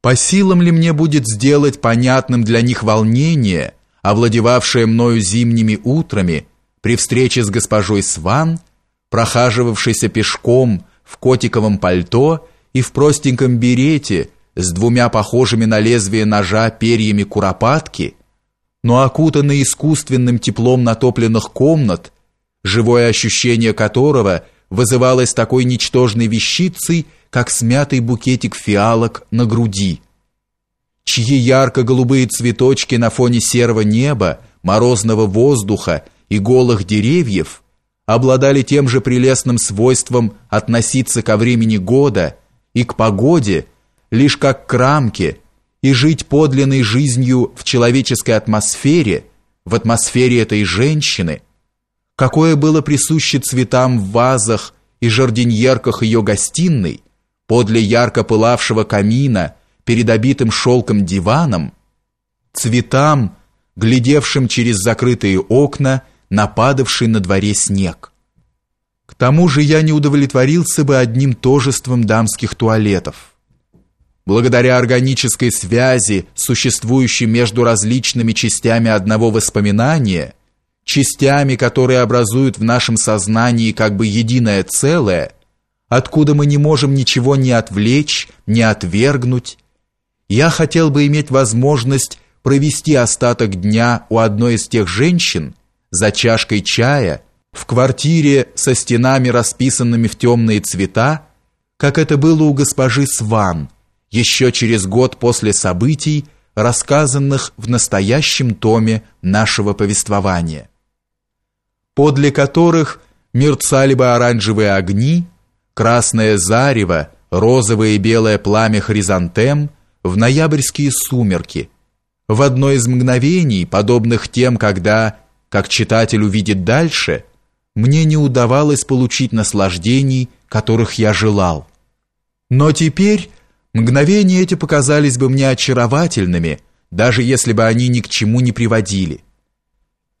По силам ли мне будет сделать понятным для них волнение, овладевавшее мною зимними утрами при встрече с госпожой Сван, прохаживавшейся пешком в котиковом пальто и в простеньком берете с двумя похожими на лезвие ножа перьями куропатки, но окутанной искусственным теплом натопленных комнат, живое ощущение которого вызывалось такой ничтожной вещицей, как смятый букетик фиалок на груди, чьи ярко-голубые цветочки на фоне серого неба, морозного воздуха и голых деревьев обладали тем же прелестным свойством относиться ко времени года и к погоде лишь как к рамке и жить подлинной жизнью в человеческой атмосфере, в атмосфере этой женщины, какое было присуще цветам в вазах и жардиньерках ее гостиной, подле ярко пылавшего камина, перед обитым шелком диваном, цветам, глядевшим через закрытые окна, нападавший на дворе снег. К тому же я не удовлетворился бы одним тожеством дамских туалетов. Благодаря органической связи, существующей между различными частями одного воспоминания, частями, которые образуют в нашем сознании как бы единое целое, откуда мы не можем ничего не отвлечь, не отвергнуть. Я хотел бы иметь возможность провести остаток дня у одной из тех женщин за чашкой чая в квартире со стенами, расписанными в темные цвета, как это было у госпожи Сван, еще через год после событий, рассказанных в настоящем томе нашего повествования, подле которых мерцали бы оранжевые огни, красное зарево, розовое и белое пламя хризантем в ноябрьские сумерки, в одно из мгновений, подобных тем, когда, как читатель увидит дальше, мне не удавалось получить наслаждений, которых я желал. Но теперь мгновения эти показались бы мне очаровательными, даже если бы они ни к чему не приводили.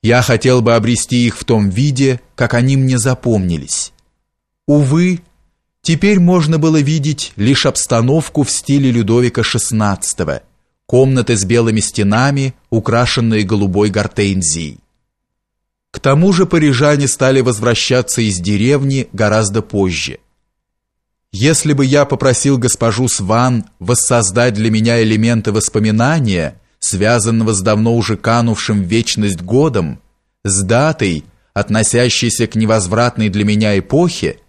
Я хотел бы обрести их в том виде, как они мне запомнились. Увы, Теперь можно было видеть лишь обстановку в стиле Людовика XVI, комнаты с белыми стенами, украшенные голубой гортензией. К тому же парижане стали возвращаться из деревни гораздо позже. Если бы я попросил госпожу Сван воссоздать для меня элементы воспоминания, связанного с давно уже канувшим в вечность годом, с датой, относящейся к невозвратной для меня эпохе,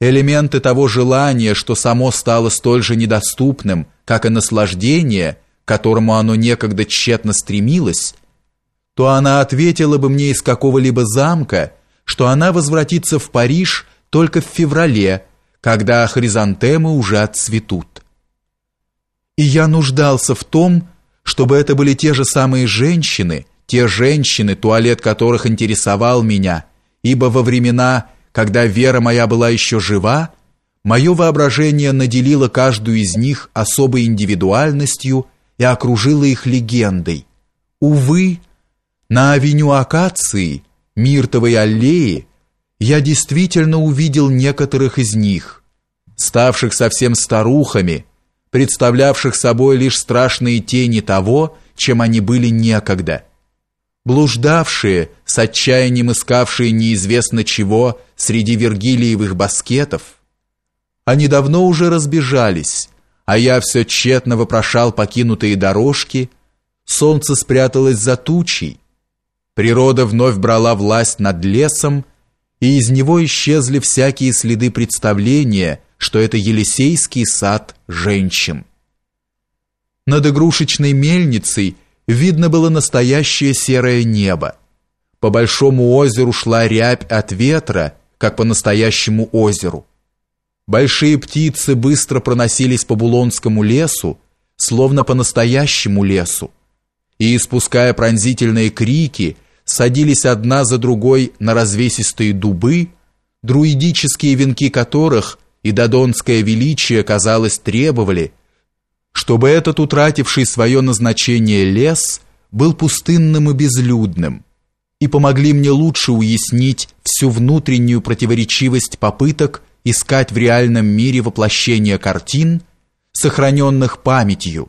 элементы того желания, что само стало столь же недоступным, как и наслаждение, к которому оно некогда тщетно стремилось, то она ответила бы мне из какого-либо замка, что она возвратится в Париж только в феврале, когда хризантемы уже отцветут. И я нуждался в том, чтобы это были те же самые женщины, те женщины, туалет которых интересовал меня, ибо во времена когда вера моя была еще жива, мое воображение наделило каждую из них особой индивидуальностью и окружило их легендой. Увы, на авеню Акации, Миртовой аллеи, я действительно увидел некоторых из них, ставших совсем старухами, представлявших собой лишь страшные тени того, чем они были некогда – блуждавшие, с отчаянием искавшие неизвестно чего среди вергилиевых баскетов. Они давно уже разбежались, а я все тщетно вопрошал покинутые дорожки, солнце спряталось за тучей, природа вновь брала власть над лесом, и из него исчезли всякие следы представления, что это Елисейский сад женщин. Над игрушечной мельницей – видно было настоящее серое небо. По большому озеру шла рябь от ветра, как по настоящему озеру. Большие птицы быстро проносились по Булонскому лесу, словно по настоящему лесу, и, испуская пронзительные крики, садились одна за другой на развесистые дубы, друидические венки которых и додонское величие, казалось, требовали – чтобы этот утративший свое назначение лес был пустынным и безлюдным, и помогли мне лучше уяснить всю внутреннюю противоречивость попыток искать в реальном мире воплощение картин, сохраненных памятью,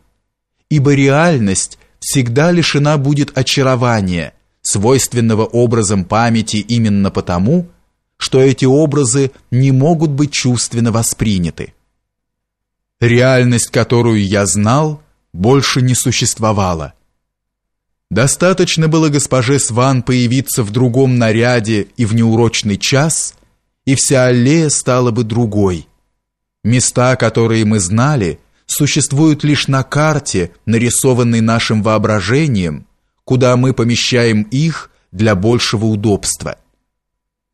ибо реальность всегда лишена будет очарования, свойственного образом памяти именно потому, что эти образы не могут быть чувственно восприняты. Реальность, которую я знал, больше не существовала. Достаточно было госпоже Сван появиться в другом наряде и в неурочный час, и вся аллея стала бы другой. Места, которые мы знали, существуют лишь на карте, нарисованной нашим воображением, куда мы помещаем их для большего удобства.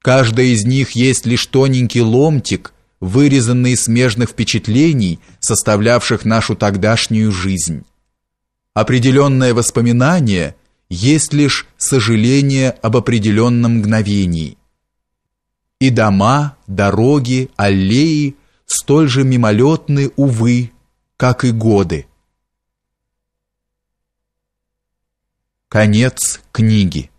Каждая из них есть лишь тоненький ломтик, вырезанный из смежных впечатлений, составлявших нашу тогдашнюю жизнь. Определенное воспоминание есть лишь сожаление об определенном мгновении. И дома, дороги, аллеи столь же мимолетны, увы, как и годы. Конец книги.